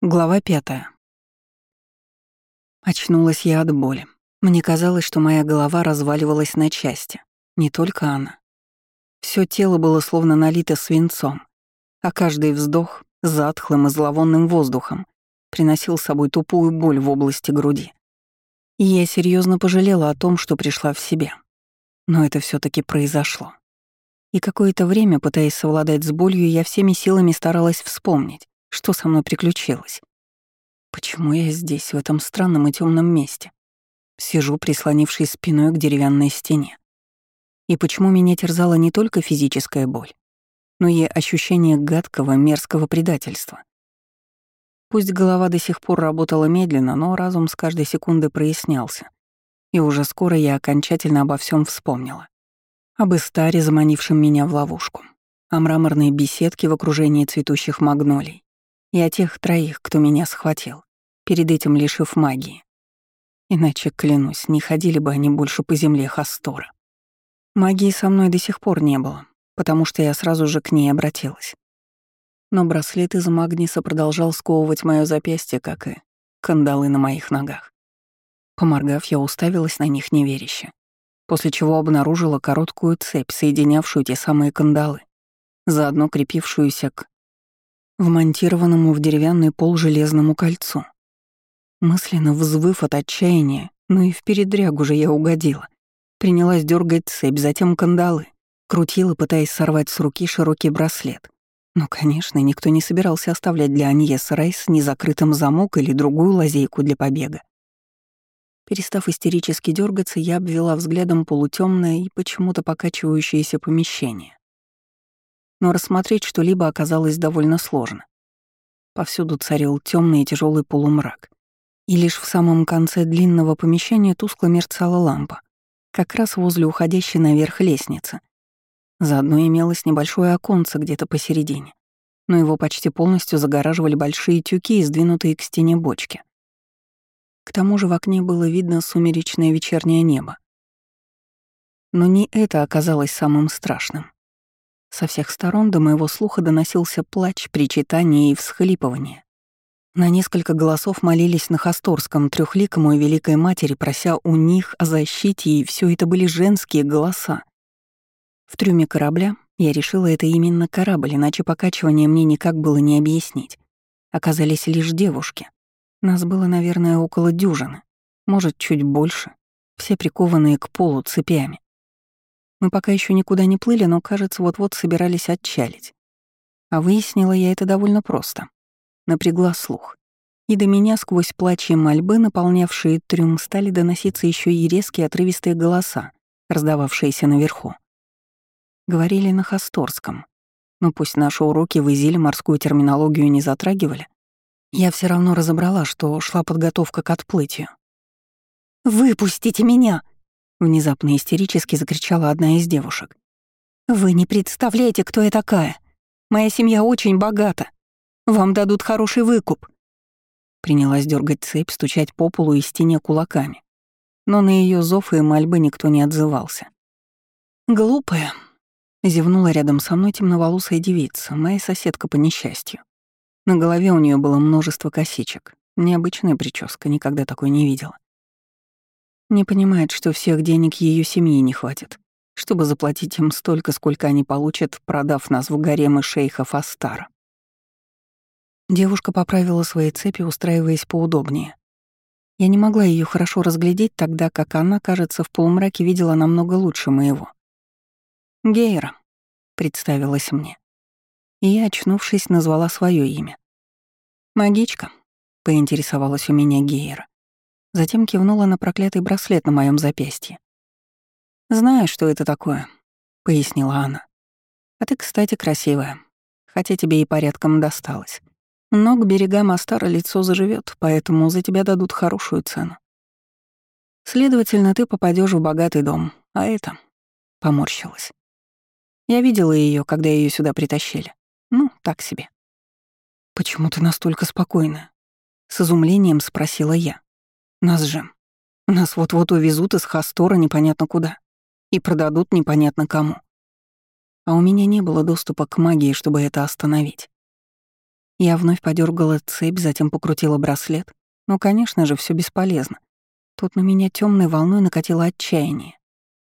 Глава пятая. Очнулась я от боли. Мне казалось, что моя голова разваливалась на части. Не только она. Всё тело было словно налито свинцом, а каждый вздох — затхлым и зловонным воздухом приносил с собой тупую боль в области груди. И я серьезно пожалела о том, что пришла в себя. Но это все таки произошло. И какое-то время, пытаясь совладать с болью, я всеми силами старалась вспомнить, что со мной приключилось? Почему я здесь, в этом странном и темном месте? Сижу, прислонившись спиной к деревянной стене. И почему меня терзала не только физическая боль, но и ощущение гадкого, мерзкого предательства? Пусть голова до сих пор работала медленно, но разум с каждой секунды прояснялся. И уже скоро я окончательно обо всем вспомнила. Об Истаре, заманившем меня в ловушку. О мраморной беседке в окружении цветущих магнолий и о тех троих, кто меня схватил, перед этим лишив магии. Иначе, клянусь, не ходили бы они больше по земле Хастора. Магии со мной до сих пор не было, потому что я сразу же к ней обратилась. Но браслет из магниса продолжал сковывать моё запястье, как и кандалы на моих ногах. Поморгав, я уставилась на них неверяще, после чего обнаружила короткую цепь, соединявшую те самые кандалы, заодно крепившуюся к вмонтированному в деревянный пол железному кольцу. Мысленно взвыв от отчаяния, ну и в передрягу же я угодила. Принялась дергать цепь, затем кандалы, крутила, пытаясь сорвать с руки широкий браслет. Но, конечно, никто не собирался оставлять для Аньес Райс незакрытым замок или другую лазейку для побега. Перестав истерически дергаться, я обвела взглядом полутемное и почему-то покачивающееся помещение но рассмотреть что-либо оказалось довольно сложно. Повсюду царил темный и тяжелый полумрак. И лишь в самом конце длинного помещения тускло мерцала лампа, как раз возле уходящей наверх лестницы. Заодно имелось небольшое оконце где-то посередине, но его почти полностью загораживали большие тюки и сдвинутые к стене бочки. К тому же в окне было видно сумеречное вечернее небо. Но не это оказалось самым страшным. Со всех сторон до моего слуха доносился плач, причитание и всхлипывание. На несколько голосов молились на Хасторском трехликому и Великой Матери, прося у них о защите, и все это были женские голоса. В трюме корабля я решила, это именно корабль, иначе покачивание мне никак было не объяснить. Оказались лишь девушки. Нас было, наверное, около дюжины, может, чуть больше, все прикованные к полу цепями. Мы пока еще никуда не плыли, но, кажется, вот-вот собирались отчалить. А выяснила я это довольно просто. Напрягла слух. И до меня сквозь плач и мольбы, наполнявшие трюм, стали доноситься еще и резкие отрывистые голоса, раздававшиеся наверху. Говорили на Хасторском. Но пусть наши уроки в Изиле морскую терминологию не затрагивали, я все равно разобрала, что шла подготовка к отплытию. «Выпустите меня!» Внезапно истерически закричала одна из девушек. «Вы не представляете, кто я такая. Моя семья очень богата. Вам дадут хороший выкуп». Принялась дергать цепь, стучать по полу и стене кулаками. Но на ее зов и мольбы никто не отзывался. «Глупая», — зевнула рядом со мной темноволосая девица, моя соседка по несчастью. На голове у нее было множество косичек. Необычная прическа, никогда такой не видела. Не понимает, что всех денег ее семьи не хватит, чтобы заплатить им столько, сколько они получат, продав нас в гаремы шейха Фастара. Девушка поправила свои цепи, устраиваясь поудобнее. Я не могла ее хорошо разглядеть, тогда как она, кажется, в полумраке видела намного лучше моего. «Гейра», — представилась мне. И я, очнувшись, назвала свое имя. «Магичка», — поинтересовалась у меня Гейра. Затем кивнула на проклятый браслет на моем запястье. «Знаю, что это такое», — пояснила она. «А ты, кстати, красивая, хотя тебе и порядком досталось. Но к берегам Астара лицо заживет, поэтому за тебя дадут хорошую цену. Следовательно, ты попадешь в богатый дом, а это...» — поморщилась. Я видела ее, когда ее сюда притащили. Ну, так себе. «Почему ты настолько спокойна?» — с изумлением спросила я. Нас же. Нас вот-вот увезут из Хастора непонятно куда. И продадут непонятно кому. А у меня не было доступа к магии, чтобы это остановить. Я вновь подергала цепь, затем покрутила браслет. Но, конечно же, все бесполезно. Тут на меня темной волной накатило отчаяние,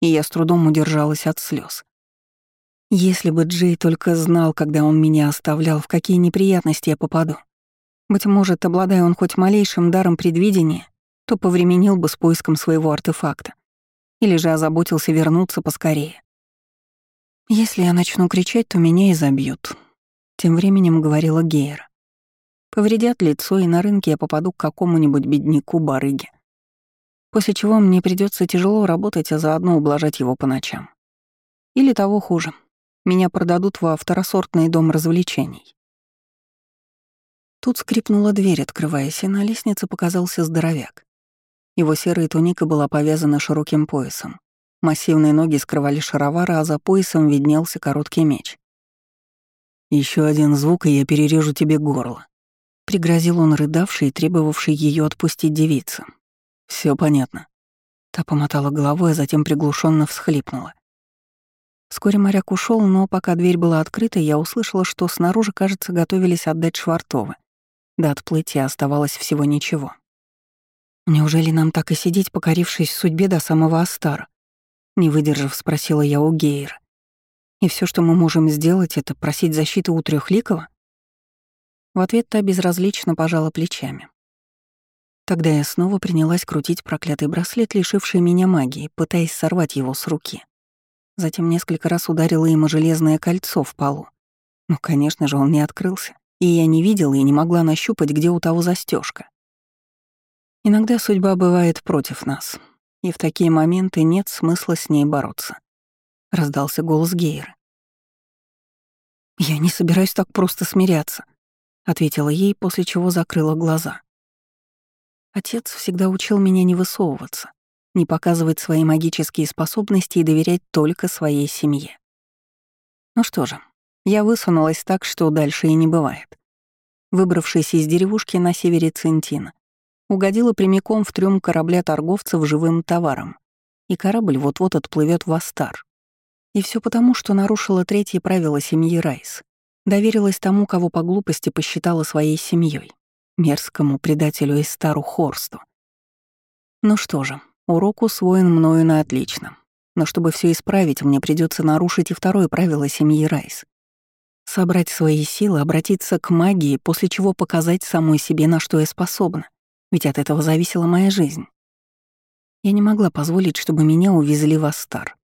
и я с трудом удержалась от слез. Если бы Джей только знал, когда он меня оставлял, в какие неприятности я попаду. Быть может, обладая он хоть малейшим даром предвидения, то повременил бы с поиском своего артефакта. Или же озаботился вернуться поскорее. Если я начну кричать, то меня и забьют. Тем временем говорила Гейра. Повредят лицо, и на рынке я попаду к какому-нибудь бедняку-барыге. После чего мне придется тяжело работать, а заодно ублажать его по ночам. Или того хуже. Меня продадут во второсортный дом развлечений. Тут скрипнула дверь, открываясь, и на лестнице показался здоровяк. Его серая туника была повязана широким поясом. Массивные ноги скрывали шаровары, а за поясом виднелся короткий меч. Еще один звук, и я перережу тебе горло», Пригрозил он рыдавший и требовавший ее отпустить девицы. Все понятно. Та помотала головой, а затем приглушенно всхлипнула. Вскоре моряк ушел, но пока дверь была открыта, я услышала, что снаружи, кажется, готовились отдать Швартовы. До отплытия оставалось всего ничего. «Неужели нам так и сидеть, покорившись судьбе до самого Астара?» Не выдержав, спросила я у Гейра. «И все, что мы можем сделать, это просить защиты у Трехликова?» В ответ та безразлично пожала плечами. Тогда я снова принялась крутить проклятый браслет, лишивший меня магии, пытаясь сорвать его с руки. Затем несколько раз ударила о железное кольцо в полу. Ну, конечно же, он не открылся, и я не видела и не могла нащупать, где у того застежка. Иногда судьба бывает против нас, и в такие моменты нет смысла с ней бороться. Раздался голос Гейры. «Я не собираюсь так просто смиряться», ответила ей, после чего закрыла глаза. Отец всегда учил меня не высовываться, не показывать свои магические способности и доверять только своей семье. Ну что же, я высунулась так, что дальше и не бывает. Выбравшись из деревушки на севере Центина, угодила прямиком в трюм корабля торговцев живым товаром, и корабль вот-вот отплывет в Астар. И все потому, что нарушила третье правило семьи Райс Доверилась тому, кого по глупости посчитала своей семьей, мерзкому предателю Эстару Хорсту. Ну что же, урок усвоен мною на отлично. Но чтобы все исправить, мне придется нарушить и второе правило семьи Райс. Собрать свои силы, обратиться к магии, после чего показать самой себе, на что я способна. Ведь от этого зависела моя жизнь. Я не могла позволить, чтобы меня увезли в Астар,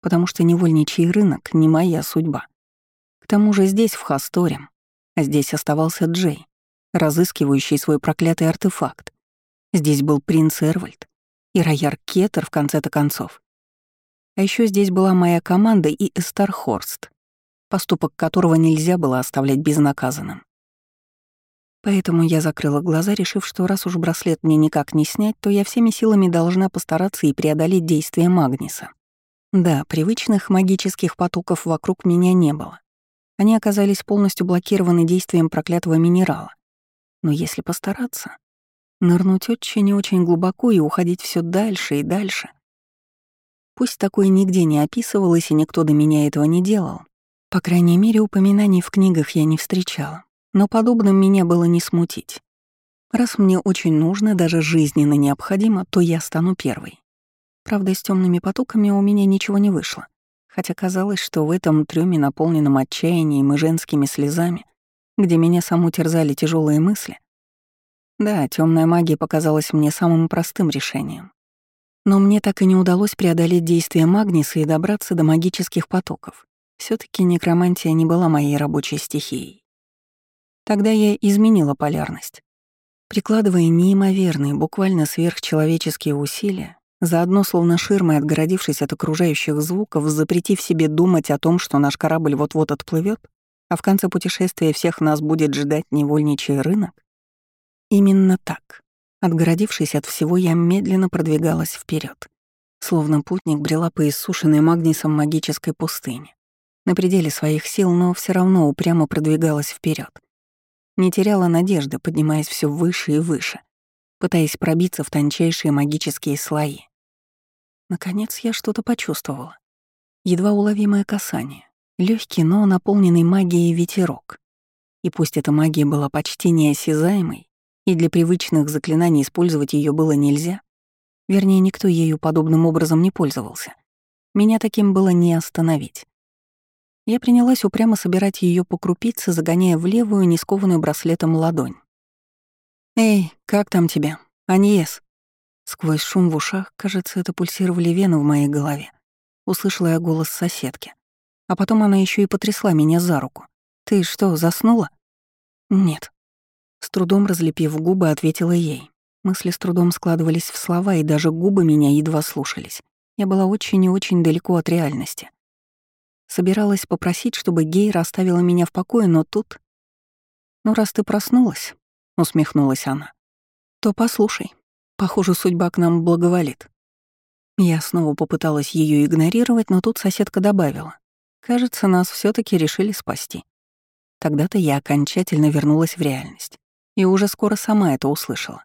потому что невольничий рынок — не моя судьба. К тому же здесь, в Хасторе, а здесь оставался Джей, разыскивающий свой проклятый артефакт. Здесь был принц Эрвальд и Рояр Кеттер в конце-то концов. А еще здесь была моя команда и Эстар Хорст, поступок которого нельзя было оставлять безнаказанным. Поэтому я закрыла глаза, решив, что раз уж браслет мне никак не снять, то я всеми силами должна постараться и преодолеть действие Магниса. Да, привычных магических потоков вокруг меня не было. Они оказались полностью блокированы действием проклятого минерала. Но если постараться, нырнуть очень и очень глубоко и уходить все дальше и дальше. Пусть такое нигде не описывалось, и никто до меня этого не делал. По крайней мере, упоминаний в книгах я не встречала. Но подобным меня было не смутить. Раз мне очень нужно, даже жизненно необходимо, то я стану первой. Правда, с темными потоками у меня ничего не вышло хотя казалось, что в этом трюме, наполненном отчаянием и женскими слезами, где меня саму терзали тяжелые мысли, да, темная магия показалась мне самым простым решением. Но мне так и не удалось преодолеть действие Магниса и добраться до магических потоков. все таки некромантия не была моей рабочей стихией. Тогда я изменила полярность. Прикладывая неимоверные, буквально сверхчеловеческие усилия, Заодно, словно ширмой отгородившись от окружающих звуков, запретив себе думать о том, что наш корабль вот-вот отплывет, а в конце путешествия всех нас будет ждать невольничий рынок? Именно так. Отгородившись от всего, я медленно продвигалась вперед, Словно путник брела по иссушенной магнисом магической пустыне. На пределе своих сил, но все равно упрямо продвигалась вперед. Не теряла надежды, поднимаясь все выше и выше, пытаясь пробиться в тончайшие магические слои. Наконец я что-то почувствовала. Едва уловимое касание. легкий, но наполненный магией ветерок. И пусть эта магия была почти неосязаемой, и для привычных заклинаний использовать ее было нельзя, вернее, никто ею подобным образом не пользовался, меня таким было не остановить. Я принялась упрямо собирать ее по крупице, загоняя в левую, не скованную браслетом ладонь. «Эй, как там тебя? Аньес?» Сквозь шум в ушах, кажется, это пульсировали вены в моей голове. Услышала я голос соседки. А потом она еще и потрясла меня за руку. «Ты что, заснула?» «Нет». С трудом разлепив губы, ответила ей. Мысли с трудом складывались в слова, и даже губы меня едва слушались. Я была очень и очень далеко от реальности. Собиралась попросить, чтобы Гейра оставила меня в покое, но тут... «Ну, раз ты проснулась», — усмехнулась она, — «то послушай. Похоже, судьба к нам благоволит». Я снова попыталась ее игнорировать, но тут соседка добавила. «Кажется, нас все таки решили спасти». Тогда-то я окончательно вернулась в реальность и уже скоро сама это услышала.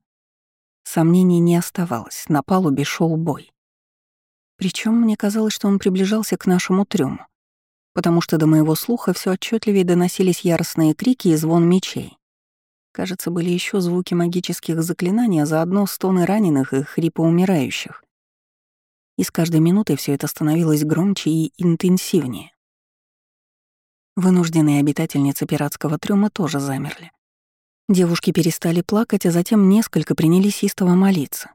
Сомнений не оставалось, на палубе шел бой. Причем мне казалось, что он приближался к нашему трюму потому что до моего слуха все отчетливее доносились яростные крики и звон мечей. Кажется, были еще звуки магических заклинаний, а заодно стоны раненых и хрипы умирающих. И с каждой минутой все это становилось громче и интенсивнее. Вынужденные обитательницы пиратского трюма тоже замерли. Девушки перестали плакать, а затем несколько принялись истово молиться.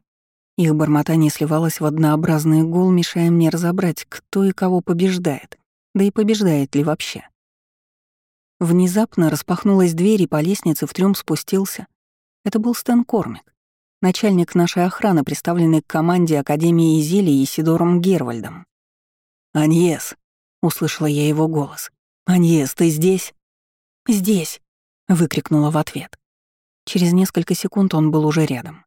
Их бормотание сливалось в однообразный гул, мешая мне разобрать, кто и кого побеждает. Да и побеждает ли вообще? Внезапно распахнулась дверь, и по лестнице в трюм спустился. Это был Стэн Кормик, начальник нашей охраны, представленный к команде Академии Изели Сидором Гервальдом. «Аньес!» — услышала я его голос. «Аньес, ты здесь?» «Здесь!» — выкрикнула в ответ. Через несколько секунд он был уже рядом.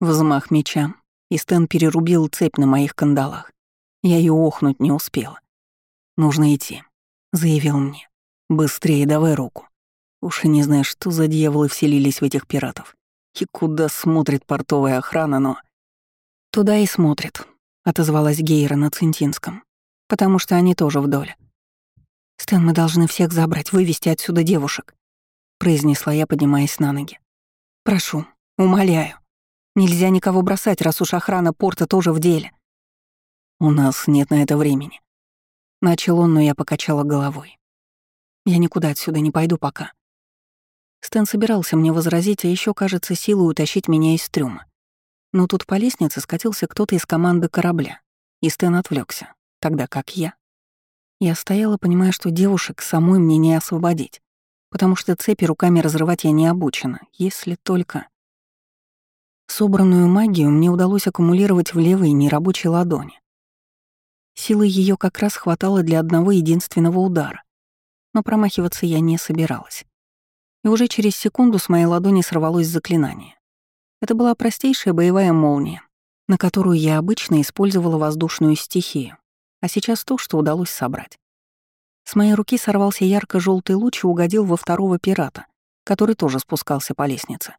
Взмах меча, и Стэн перерубил цепь на моих кандалах. Я и охнуть не успела. «Нужно идти», — заявил мне. «Быстрее давай руку. Уж и не знаю, что за дьяволы вселились в этих пиратов. И куда смотрит портовая охрана, но...» «Туда и смотрит», — отозвалась Гейра на Центинском. «Потому что они тоже в доле». «Стэн, мы должны всех забрать, вывести отсюда девушек», — произнесла я, поднимаясь на ноги. «Прошу, умоляю. Нельзя никого бросать, раз уж охрана порта тоже в деле». «У нас нет на это времени», Начал он, но я покачала головой. Я никуда отсюда не пойду пока. Стэн собирался мне возразить, а еще, кажется, силой утащить меня из трюма. Но тут по лестнице скатился кто-то из команды корабля, и Стэн отвлекся, тогда как я. Я стояла, понимая, что девушек самой мне не освободить, потому что цепи руками разрывать я не обучена, если только... Собранную магию мне удалось аккумулировать в левой нерабочей ладони. Силы ее как раз хватало для одного единственного удара. Но промахиваться я не собиралась. И уже через секунду с моей ладони сорвалось заклинание. Это была простейшая боевая молния, на которую я обычно использовала воздушную стихию, а сейчас то, что удалось собрать. С моей руки сорвался ярко желтый луч и угодил во второго пирата, который тоже спускался по лестнице.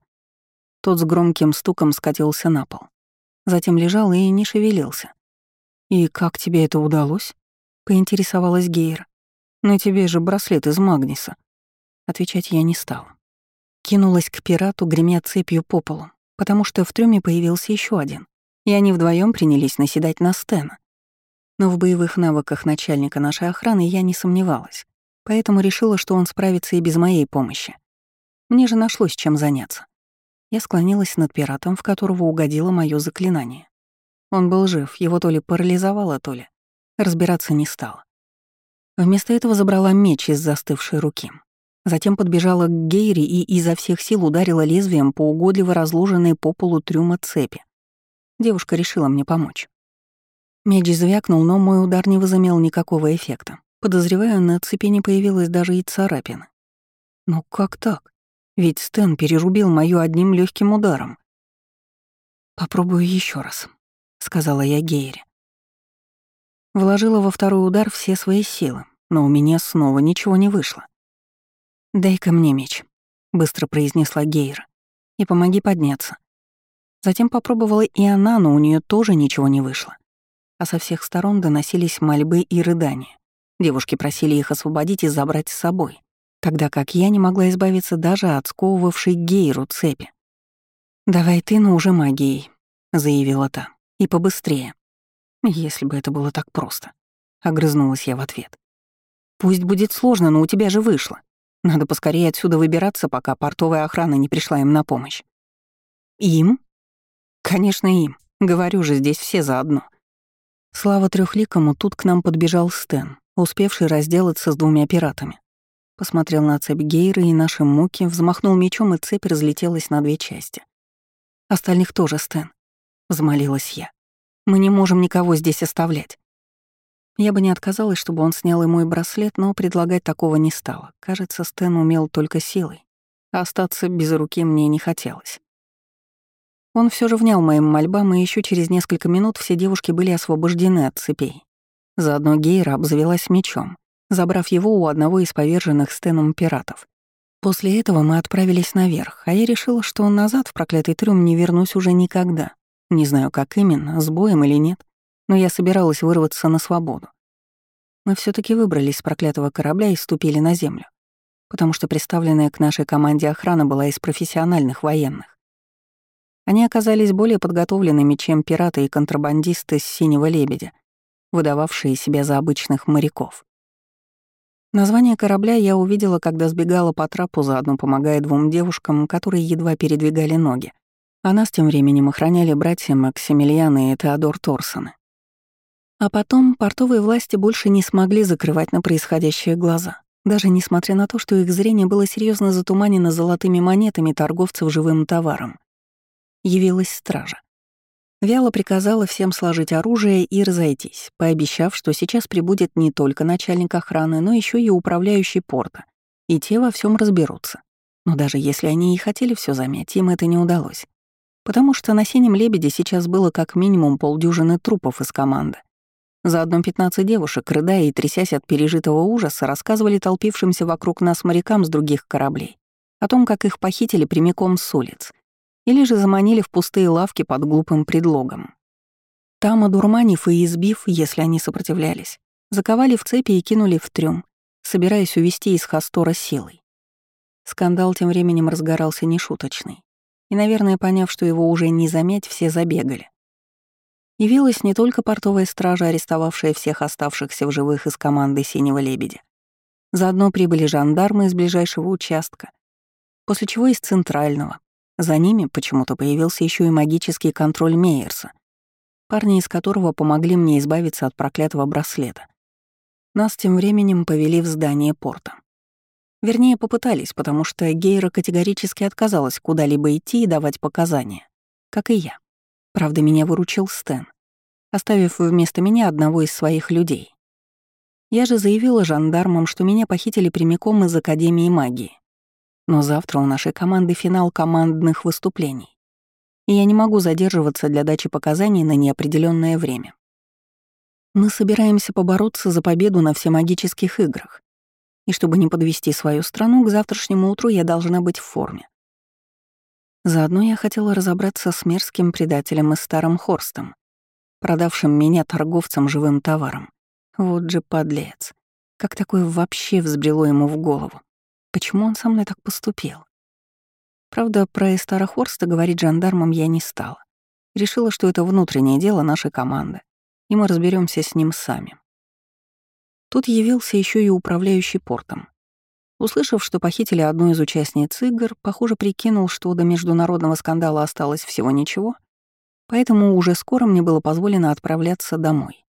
Тот с громким стуком скатился на пол. Затем лежал и не шевелился. «И как тебе это удалось?» — поинтересовалась Гейра. «На тебе же браслет из магниса». Отвечать я не стала. Кинулась к пирату, гремя цепью по полу, потому что в трюме появился еще один, и они вдвоем принялись наседать на Стена. Но в боевых навыках начальника нашей охраны я не сомневалась, поэтому решила, что он справится и без моей помощи. Мне же нашлось чем заняться. Я склонилась над пиратом, в которого угодило мое заклинание. Он был жив, его то ли парализовало, то ли. Разбираться не стала. Вместо этого забрала меч из застывшей руки. Затем подбежала к Гейре и изо всех сил ударила лезвием по угодливо разложенной по полу трюма цепи. Девушка решила мне помочь. Меч звякнул, но мой удар не возымел никакого эффекта. Подозреваю, на цепи не появилось даже и царапины. Но как так? Ведь Стэн перерубил мою одним легким ударом. Попробую еще раз сказала я Гейре. Вложила во второй удар все свои силы, но у меня снова ничего не вышло. «Дай-ка мне меч», — быстро произнесла Гейра, — «и помоги подняться». Затем попробовала и она, но у нее тоже ничего не вышло. А со всех сторон доносились мольбы и рыдания. Девушки просили их освободить и забрать с собой, тогда как я не могла избавиться даже от сковывавшей Гейру цепи. «Давай ты, но уже магией», — заявила та, — «и побыстрее». «Если бы это было так просто», — огрызнулась я в ответ. «Пусть будет сложно, но у тебя же вышло. Надо поскорее отсюда выбираться, пока портовая охрана не пришла им на помощь». «Им?» «Конечно, им. Говорю же, здесь все заодно». Слава трехликому, тут к нам подбежал Стэн, успевший разделаться с двумя пиратами. Посмотрел на цепь Гейры и наши муки, взмахнул мечом, и цепь разлетелась на две части. «Остальных тоже, Стэн», — взмолилась я. «Мы не можем никого здесь оставлять». Я бы не отказалась, чтобы он снял и мой браслет, но предлагать такого не стало. Кажется, Стэн умел только силой, а остаться без руки мне не хотелось. Он все же внял моим мольбам, и еще через несколько минут все девушки были освобождены от цепей. Заодно Гейра обзавелась мечом, забрав его у одного из поверженных Стеном пиратов. После этого мы отправились наверх, а я решила, что назад в проклятый трюм не вернусь уже никогда. Не знаю, как именно, с боем или нет, но я собиралась вырваться на свободу. Мы все таки выбрались с проклятого корабля и ступили на землю, потому что представленная к нашей команде охрана была из профессиональных военных. Они оказались более подготовленными, чем пираты и контрабандисты с «Синего лебедя», выдававшие себя за обычных моряков. Название корабля я увидела, когда сбегала по трапу, заодно помогая двум девушкам, которые едва передвигали ноги. А нас тем временем охраняли братья Максимилиан и Теодор Торсоны. А потом портовые власти больше не смогли закрывать на происходящее глаза, даже несмотря на то, что их зрение было серьезно затуманено золотыми монетами торговцев живым товаром. Явилась стража. Вяло приказала всем сложить оружие и разойтись, пообещав, что сейчас прибудет не только начальник охраны, но еще и управляющий порта, и те во всем разберутся. Но даже если они и хотели все замять, им это не удалось. Потому что на «Синем лебеде» сейчас было как минимум полдюжины трупов из команды. Заодно 15 девушек, рыдая и трясясь от пережитого ужаса, рассказывали толпившимся вокруг нас морякам с других кораблей о том, как их похитили прямиком с улиц — или же заманили в пустые лавки под глупым предлогом. Там, одурманив и избив, если они сопротивлялись, заковали в цепи и кинули в трюм, собираясь увести из Хастора силой. Скандал тем временем разгорался нешуточный. Наверное, поняв, что его уже не замять, все забегали. Явилась не только портовая стража, арестовавшая всех оставшихся в живых из команды «Синего лебедя». Заодно прибыли жандармы из ближайшего участка, после чего из центрального, за ними почему-то появился еще и магический контроль Мейерса, парни из которого помогли мне избавиться от проклятого браслета. Нас тем временем повели в здание порта. Вернее, попытались, потому что Гейра категорически отказалась куда-либо идти и давать показания, как и я. Правда, меня выручил Стэн, оставив вместо меня одного из своих людей. Я же заявила жандармам, что меня похитили прямиком из Академии магии. Но завтра у нашей команды финал командных выступлений. И я не могу задерживаться для дачи показаний на неопределенное время. Мы собираемся побороться за победу на всемагических играх. И чтобы не подвести свою страну, к завтрашнему утру я должна быть в форме. Заодно я хотела разобраться с мерзким предателем и старым Хорстом, продавшим меня торговцам живым товаром. Вот же подлец. Как такое вообще взбрело ему в голову? Почему он со мной так поступил? Правда, про Эстара Хорста говорить жандармам я не стала. Решила, что это внутреннее дело нашей команды, и мы разберемся с ним сами. Тут явился еще и управляющий портом. Услышав, что похитили одну из участниц игр, похоже, прикинул, что до международного скандала осталось всего ничего, поэтому уже скоро мне было позволено отправляться домой.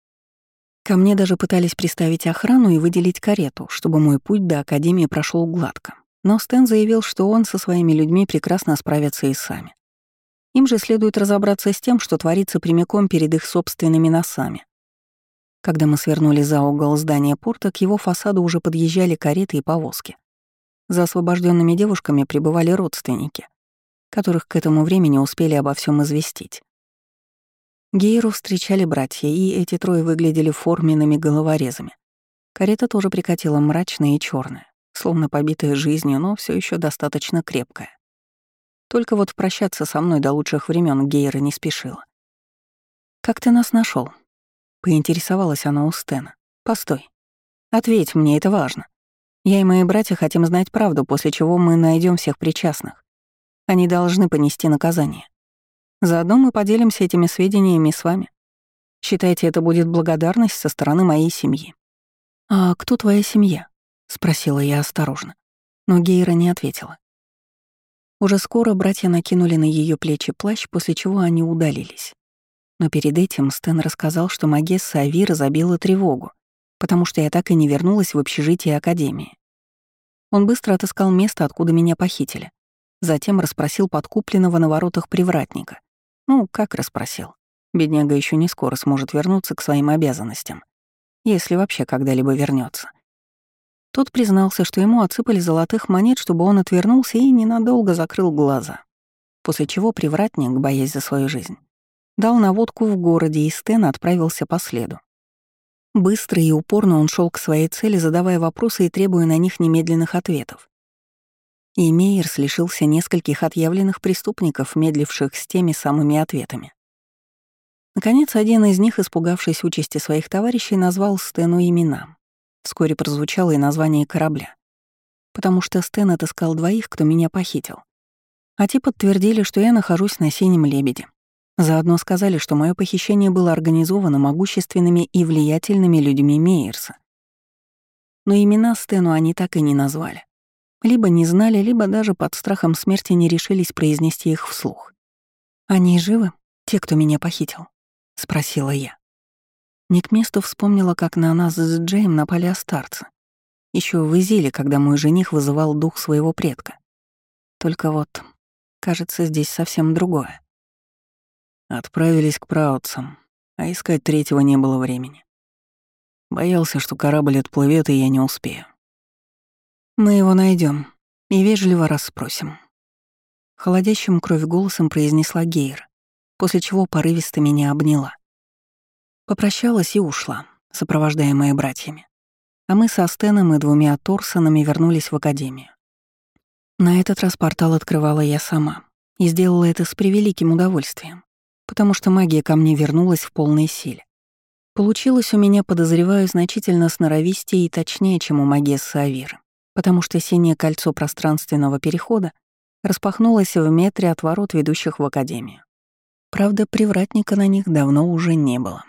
Ко мне даже пытались приставить охрану и выделить карету, чтобы мой путь до Академии прошел гладко. Но Стэн заявил, что он со своими людьми прекрасно справится и сами. Им же следует разобраться с тем, что творится прямиком перед их собственными носами. Когда мы свернули за угол здания порта, к его фасаду уже подъезжали кареты и повозки. За освобожденными девушками прибывали родственники, которых к этому времени успели обо всем известить. Гейру встречали братья, и эти трое выглядели форменными головорезами. Карета тоже прикатила мрачная и черная, словно побитая жизнью, но все еще достаточно крепкая. Только вот прощаться со мной до лучших времен Гейра не спешила. «Как ты нас нашел? Поинтересовалась она у Стена. «Постой. Ответь мне, это важно». Я и мои братья хотим знать правду, после чего мы найдем всех причастных. Они должны понести наказание. Заодно мы поделимся этими сведениями с вами. Считайте, это будет благодарность со стороны моей семьи». «А кто твоя семья?» — спросила я осторожно. Но Гейра не ответила. Уже скоро братья накинули на ее плечи плащ, после чего они удалились. Но перед этим Стэн рассказал, что Магесса Авира забила тревогу, потому что я так и не вернулась в общежитие Академии. Он быстро отыскал место, откуда меня похитили. Затем расспросил подкупленного на воротах привратника. Ну, как расспросил. Бедняга еще не скоро сможет вернуться к своим обязанностям, если вообще когда-либо вернется. Тот признался, что ему отсыпали золотых монет, чтобы он отвернулся и ненадолго закрыл глаза. После чего привратник, боясь за свою жизнь, дал наводку в городе, и Стэн отправился по следу. Быстро и упорно он шел к своей цели, задавая вопросы и требуя на них немедленных ответов. И Мейерс лишился нескольких отъявленных преступников, медливших с теми самыми ответами. Наконец, один из них, испугавшись участи своих товарищей, назвал Стэну имена. Вскоре прозвучало и название корабля. Потому что Стэн отыскал двоих, кто меня похитил. А те подтвердили, что я нахожусь на «Синем лебеде». Заодно сказали, что мое похищение было организовано могущественными и влиятельными людьми Мейерса. Но имена Стэну они так и не назвали. Либо не знали, либо даже под страхом смерти не решились произнести их вслух. «Они живы, те, кто меня похитил?» — спросила я. Не к месту вспомнила, как на нас с Джейм напали астарцы. Еще в Изиле, когда мой жених вызывал дух своего предка. Только вот, кажется, здесь совсем другое. Отправились к праутцам, а искать третьего не было времени. Боялся, что корабль отплывет, и я не успею. Мы его найдем и вежливо расспросим. Холодящим кровь голосом произнесла Гейр, после чего порывисто меня обняла. Попрощалась и ушла, сопровождаемая братьями. А мы со Стеном и двумя Торсонами вернулись в академию. На этот раз портал открывала я сама и сделала это с превеликим удовольствием, потому что магия ко мне вернулась в полной силе. Получилось у меня, подозреваю, значительно сноровистее и точнее, чем у магессы Авиры, потому что синее кольцо пространственного перехода распахнулось в метре от ворот, ведущих в академию. Правда, привратника на них давно уже не было.